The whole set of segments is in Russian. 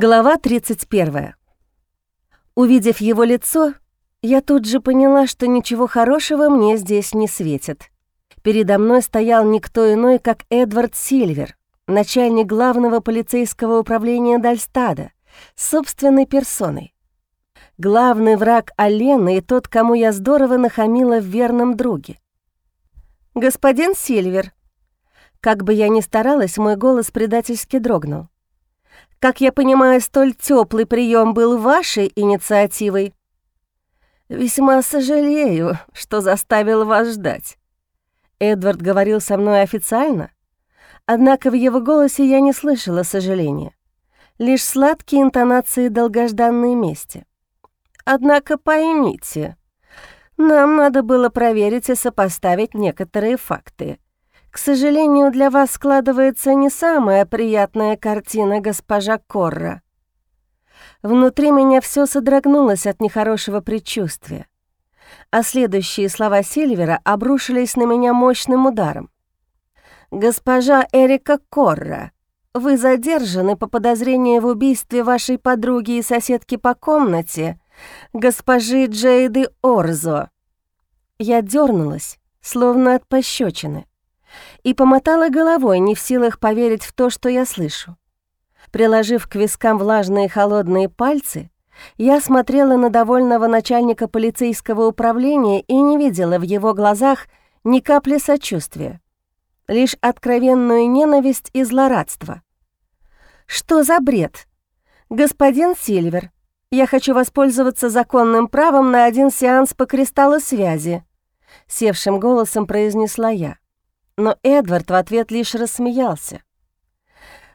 Глава 31. Увидев его лицо, я тут же поняла, что ничего хорошего мне здесь не светит. Передо мной стоял никто иной, как Эдвард Сильвер, начальник главного полицейского управления Дальстада, собственной персоной. Главный враг Алены и тот, кому я здорово нахамила в верном друге. «Господин Сильвер», как бы я ни старалась, мой голос предательски дрогнул. Как я понимаю, столь теплый прием был вашей инициативой. Весьма сожалею, что заставил вас ждать. Эдвард говорил со мной официально, однако в его голосе я не слышала сожаления, лишь сладкие интонации долгожданной мести. Однако поймите, нам надо было проверить и сопоставить некоторые факты — к сожалению, для вас складывается не самая приятная картина, госпожа Корра. Внутри меня все содрогнулось от нехорошего предчувствия, а следующие слова Сильвера обрушились на меня мощным ударом. «Госпожа Эрика Корра, вы задержаны по подозрению в убийстве вашей подруги и соседки по комнате, госпожи Джейды Орзо». Я дернулась, словно от пощечины и помотала головой, не в силах поверить в то, что я слышу. Приложив к вискам влажные холодные пальцы, я смотрела на довольного начальника полицейского управления и не видела в его глазах ни капли сочувствия, лишь откровенную ненависть и злорадство. «Что за бред? Господин Сильвер, я хочу воспользоваться законным правом на один сеанс по кристаллу связи», — севшим голосом произнесла я но Эдвард в ответ лишь рассмеялся.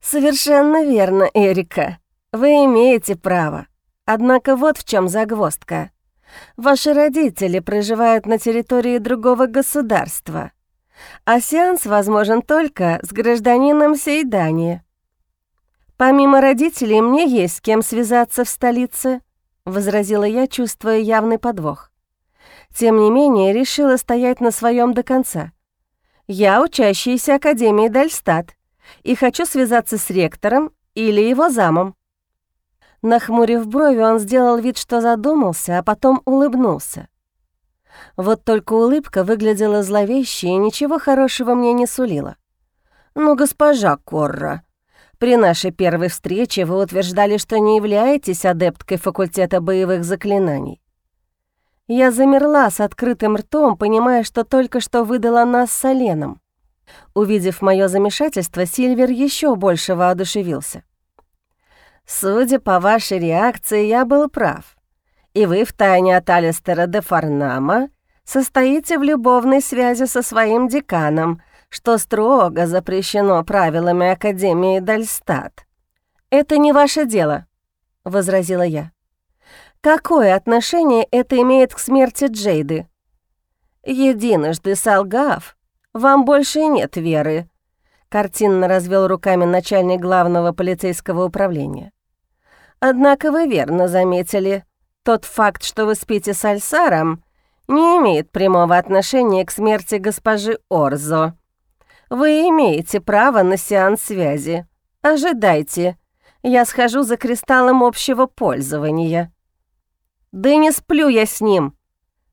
«Совершенно верно, Эрика. Вы имеете право. Однако вот в чем загвоздка. Ваши родители проживают на территории другого государства, а сеанс возможен только с гражданином Сейдани. Помимо родителей, мне есть с кем связаться в столице», — возразила я, чувствуя явный подвох. Тем не менее, решила стоять на своем до конца — я учащаяся Академии Дальстат и хочу связаться с ректором или его замом». Нахмурив брови, он сделал вид, что задумался, а потом улыбнулся. Вот только улыбка выглядела зловещей и ничего хорошего мне не сулила. «Ну, госпожа Корра, при нашей первой встрече вы утверждали, что не являетесь адепткой факультета боевых заклинаний. Я замерла с открытым ртом, понимая, что только что выдала нас с Оленом. Увидев мое замешательство, Сильвер еще больше воодушевился. «Судя по вашей реакции, я был прав. И вы в тайне от Алистера де Фарнама состоите в любовной связи со своим деканом, что строго запрещено правилами Академии Дальстат. «Это не ваше дело», — возразила я. Какое отношение это имеет к смерти Джейды? Единожды солгав, вам больше нет веры, картинно развел руками начальник главного полицейского управления. Однако вы верно заметили, тот факт, что вы спите с Альсаром, не имеет прямого отношения к смерти госпожи Орзо. Вы имеете право на сеанс связи. Ожидайте, я схожу за кристаллом общего пользования. «Да не сплю я с ним!»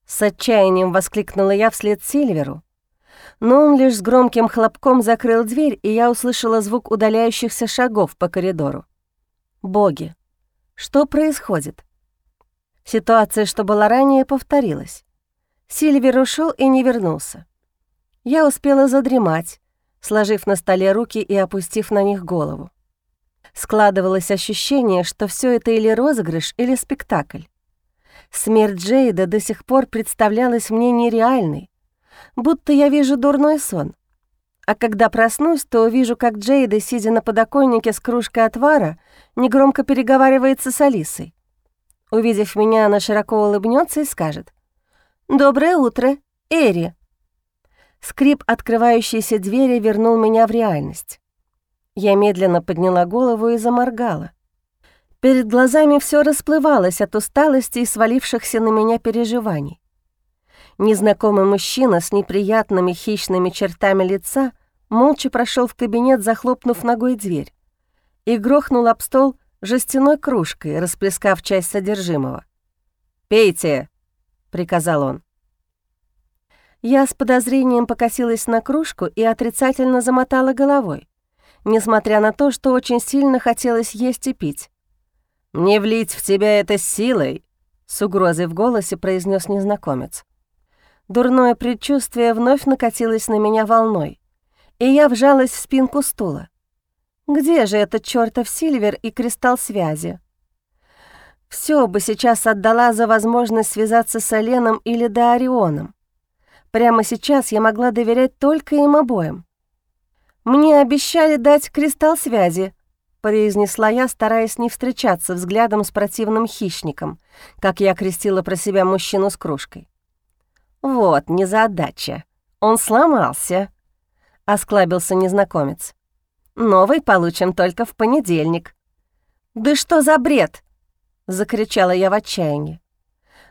С отчаянием воскликнула я вслед Сильверу. Но он лишь с громким хлопком закрыл дверь, и я услышала звук удаляющихся шагов по коридору. «Боги! Что происходит?» Ситуация, что была ранее, повторилась. Сильвер ушел и не вернулся. Я успела задремать, сложив на столе руки и опустив на них голову. Складывалось ощущение, что все это или розыгрыш, или спектакль. Смерть Джейда до сих пор представлялась мне нереальной, будто я вижу дурной сон. А когда проснусь, то увижу, как Джейда, сидя на подоконнике с кружкой отвара, негромко переговаривается с Алисой. Увидев меня, она широко улыбнется и скажет «Доброе утро, Эри». Скрип открывающейся двери вернул меня в реальность. Я медленно подняла голову и заморгала. Перед глазами все расплывалось от усталости и свалившихся на меня переживаний. Незнакомый мужчина с неприятными хищными чертами лица молча прошел в кабинет, захлопнув ногой дверь, и грохнул об стол жестяной кружкой, расплескав часть содержимого. «Пейте!» — приказал он. Я с подозрением покосилась на кружку и отрицательно замотала головой, несмотря на то, что очень сильно хотелось есть и пить. «Не влить в тебя это силой!» — с угрозой в голосе произнес незнакомец. Дурное предчувствие вновь накатилось на меня волной, и я вжалась в спинку стула. Где же этот чёртов Сильвер и кристалл связи? Все бы сейчас отдала за возможность связаться с Оленом или Даарионом. Прямо сейчас я могла доверять только им обоим. «Мне обещали дать кристалл связи», — произнесла я, стараясь не встречаться взглядом с противным хищником, как я крестила про себя мужчину с кружкой. «Вот незадача. Он сломался», — осклабился незнакомец. «Новый получим только в понедельник». «Да что за бред?» — закричала я в отчаянии.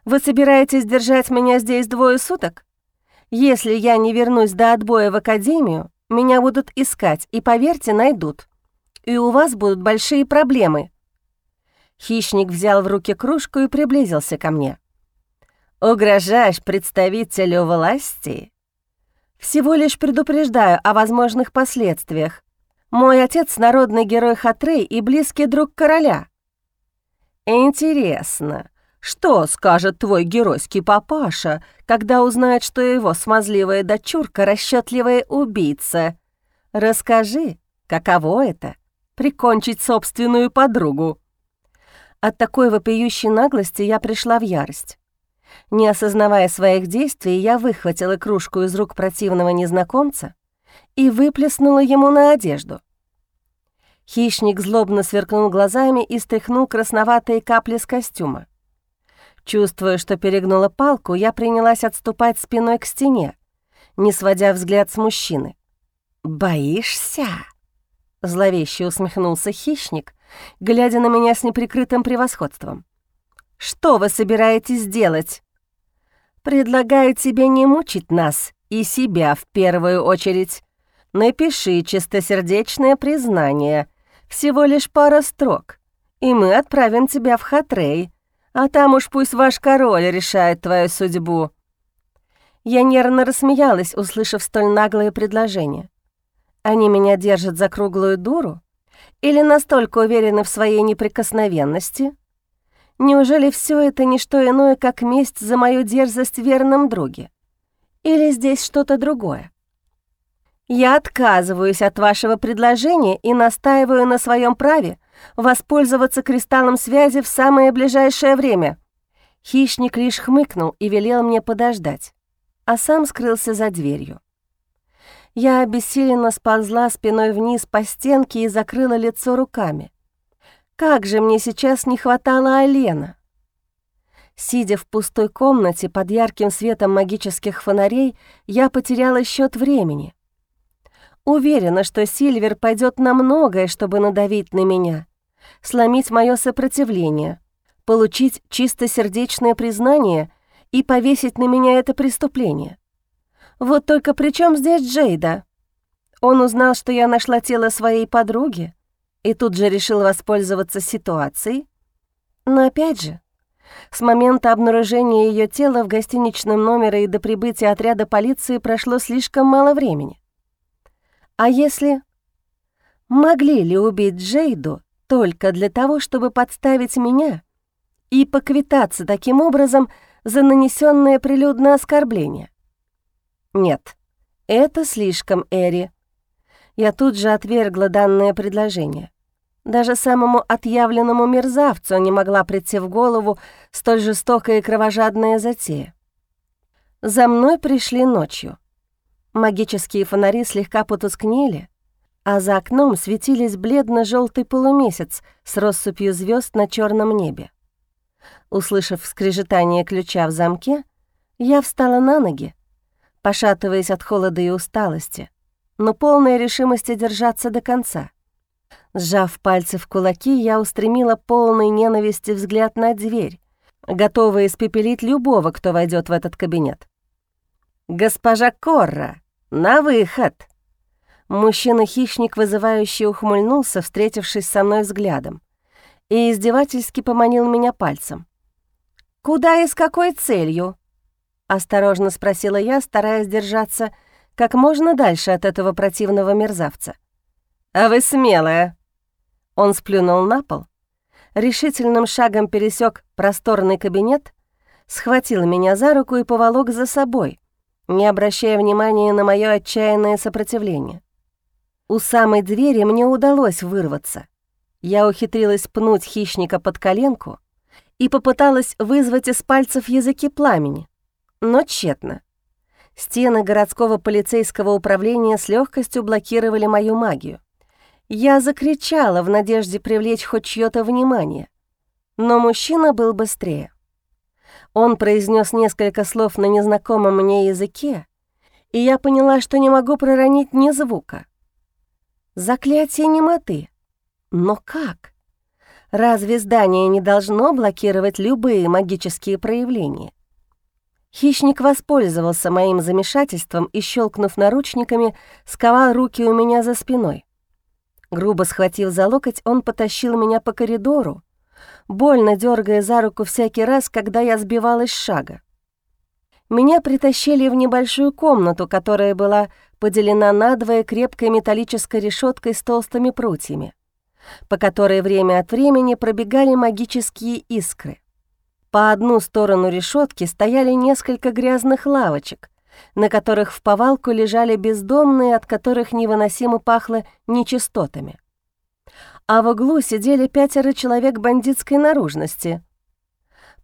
«Вы собираетесь держать меня здесь двое суток? Если я не вернусь до отбоя в академию, меня будут искать и, поверьте, найдут. И у вас будут большие проблемы». Хищник взял в руки кружку и приблизился ко мне. Угрожаешь представителю власти? Всего лишь предупреждаю о возможных последствиях. Мой отец — народный герой Хатрей и близкий друг короля. Интересно, что скажет твой геройский папаша, когда узнает, что его смазливая дочурка — расчетливая убийца? Расскажи, каково это — прикончить собственную подругу? От такой вопиющей наглости я пришла в ярость. Не осознавая своих действий, я выхватила кружку из рук противного незнакомца и выплеснула ему на одежду. Хищник злобно сверкнул глазами и стряхнул красноватые капли с костюма. Чувствуя, что перегнула палку, я принялась отступать спиной к стене, не сводя взгляд с мужчины. «Боишься?» — зловеще усмехнулся хищник, глядя на меня с неприкрытым превосходством. Что вы собираетесь делать?» «Предлагаю тебе не мучить нас и себя в первую очередь. Напиши чистосердечное признание, всего лишь пара строк, и мы отправим тебя в Хатрей, а там уж пусть ваш король решает твою судьбу». Я нервно рассмеялась, услышав столь наглое предложение. Они меня держат за круглую дуру? Или настолько уверены в своей неприкосновенности, Неужели все это не что иное, как месть за мою дерзость в верном друге? Или здесь что-то другое? Я отказываюсь от вашего предложения и настаиваю на своем праве воспользоваться кристаллом связи в самое ближайшее время. Хищник лишь хмыкнул и велел мне подождать, а сам скрылся за дверью. Я обессиленно сползла спиной вниз по стенке и закрыла лицо руками. Как же мне сейчас не хватало Алена! Сидя в пустой комнате под ярким светом магических фонарей, я потеряла счет времени. Уверена, что Сильвер пойдет на многое, чтобы надавить на меня, сломить мое сопротивление, получить чистосердечное признание и повесить на меня это преступление. Вот только при чем здесь Джейда? Он узнал, что я нашла тело своей подруги, и тут же решил воспользоваться ситуацией. Но опять же, с момента обнаружения ее тела в гостиничном номере и до прибытия отряда полиции прошло слишком мало времени. А если... Могли ли убить Джейду только для того, чтобы подставить меня и поквитаться таким образом за нанесенное прилюдное оскорбление? Нет, это слишком, Эри. Я тут же отвергла данное предложение. Даже самому отъявленному мерзавцу не могла прийти в голову столь жестокая и кровожадная затея. За мной пришли ночью. Магические фонари слегка потускнели, а за окном светились бледно желтый полумесяц с россыпью звезд на черном небе. Услышав скрежетание ключа в замке, я встала на ноги, пошатываясь от холода и усталости, но полной решимости держаться до конца — Сжав пальцы в кулаки, я устремила полный ненависти взгляд на дверь, готовая испепелить любого, кто войдет в этот кабинет. «Госпожа Корра, на выход!» Мужчина-хищник вызывающе ухмыльнулся, встретившись со мной взглядом, и издевательски поманил меня пальцем. «Куда и с какой целью?» — осторожно спросила я, стараясь держаться как можно дальше от этого противного мерзавца. «А вы смелая!» Он сплюнул на пол, решительным шагом пересек просторный кабинет, схватил меня за руку и поволок за собой, не обращая внимания на мое отчаянное сопротивление. У самой двери мне удалось вырваться. Я ухитрилась пнуть хищника под коленку и попыталась вызвать из пальцев языки пламени, но тщетно. Стены городского полицейского управления с легкостью блокировали мою магию. Я закричала в надежде привлечь хоть чьё-то внимание, но мужчина был быстрее. Он произнес несколько слов на незнакомом мне языке, и я поняла, что не могу проронить ни звука. Заклятие немоты. Но как? Разве здание не должно блокировать любые магические проявления? Хищник воспользовался моим замешательством и, щелкнув наручниками, сковал руки у меня за спиной. Грубо схватив за локоть, он потащил меня по коридору, больно дергая за руку всякий раз, когда я сбивалась с шага. Меня притащили в небольшую комнату, которая была поделена надвое крепкой металлической решеткой с толстыми прутьями, по которой время от времени пробегали магические искры. По одну сторону решетки стояли несколько грязных лавочек, на которых в повалку лежали бездомные, от которых невыносимо пахло нечистотами. А в углу сидели пятеро человек бандитской наружности.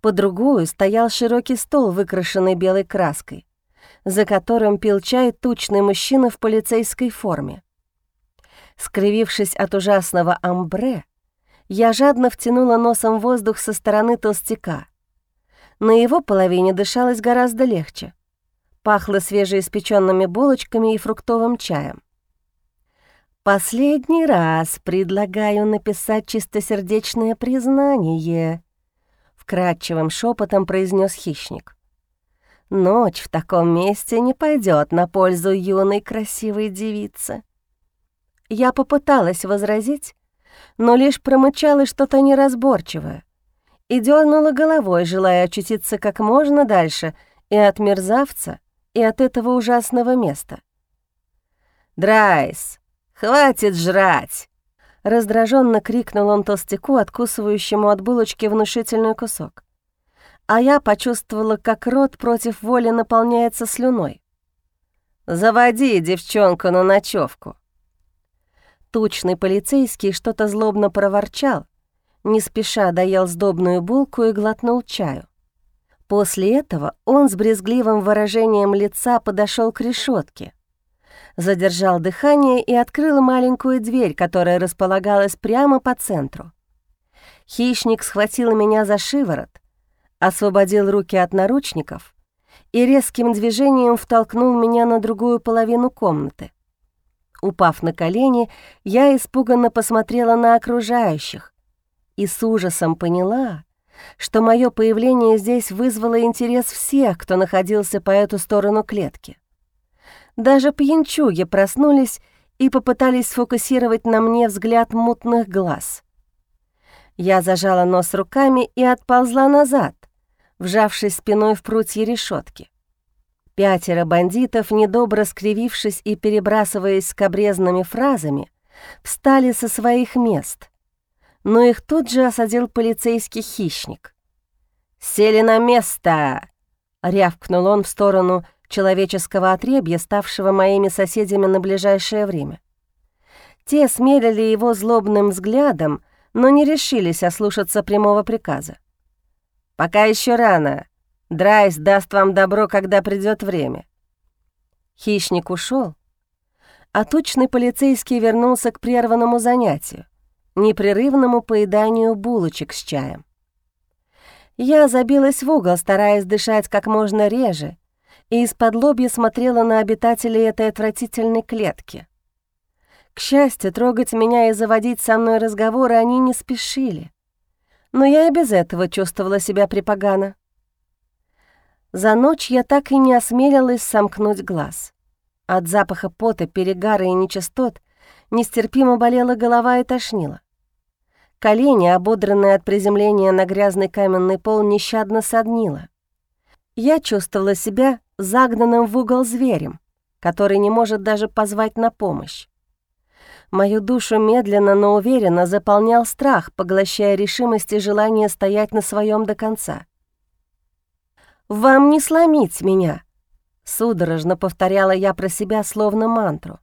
По другую стоял широкий стол, выкрашенный белой краской, за которым пил чай тучный мужчина в полицейской форме. Скривившись от ужасного амбре, я жадно втянула носом воздух со стороны толстяка — на его половине дышалось гораздо легче. Пахло свежеиспеченными булочками и фруктовым чаем. «Последний раз предлагаю написать чистосердечное признание», — вкрадчивым шепотом произнес хищник. «Ночь в таком месте не пойдет на пользу юной красивой девице». Я попыталась возразить, но лишь промычала что-то неразборчивое и дернула головой, желая очутиться как можно дальше и от мерзавца, и от этого ужасного места. «Драйс, хватит жрать!» Раздраженно крикнул он толстяку, откусывающему от булочки внушительный кусок. А я почувствовала, как рот против воли наполняется слюной. «Заводи девчонку на ночевку. Тучный полицейский что-то злобно проворчал, не спеша доел сдобную булку и глотнул чаю. После этого он с брезгливым выражением лица подошел к решетке, задержал дыхание и открыл маленькую дверь, которая располагалась прямо по центру. Хищник схватил меня за шиворот, освободил руки от наручников и резким движением втолкнул меня на другую половину комнаты. Упав на колени, я испуганно посмотрела на окружающих, и с ужасом поняла, что мое появление здесь вызвало интерес всех, кто находился по эту сторону клетки. Даже пьянчуги проснулись и попытались сфокусировать на мне взгляд мутных глаз. Я зажала нос руками и отползла назад, вжавшись спиной в прутья решетки. Пятеро бандитов, недобро скривившись и перебрасываясь скобрезными фразами, встали со своих мест, но их тут же осадил полицейский хищник. «Сели на место!» — рявкнул он в сторону человеческого отребья, ставшего моими соседями на ближайшее время. Те смерили его злобным взглядом, но не решились ослушаться прямого приказа. «Пока еще рано. Драйс даст вам добро, когда придет время». Хищник ушел, а тучный полицейский вернулся к прерванному занятию непрерывному поеданию булочек с чаем. Я забилась в угол, стараясь дышать как можно реже, и из-под лобья смотрела на обитателей этой отвратительной клетки. К счастью, трогать меня и заводить со мной разговоры они не спешили, но я и без этого чувствовала себя припогано. За ночь я так и не осмелилась сомкнуть глаз. От запаха пота, перегара и нечистот нестерпимо болела голова и тошнило. Колени, ободранные от приземления на грязный каменный пол, нещадно соднило. Я чувствовала себя загнанным в угол зверем, который не может даже позвать на помощь. Мою душу медленно, но уверенно заполнял страх, поглощая решимость и желание стоять на своем до конца. «Вам не сломить меня!» — судорожно повторяла я про себя словно мантру.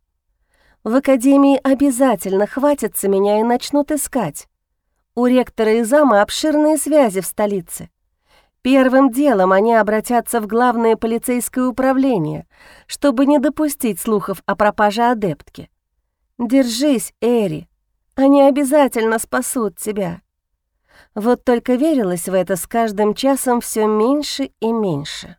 «В академии обязательно хватится меня и начнут искать. У ректора и зама обширные связи в столице. Первым делом они обратятся в главное полицейское управление, чтобы не допустить слухов о пропаже адептки. Держись, Эри, они обязательно спасут тебя. Вот только верилось в это с каждым часом все меньше и меньше.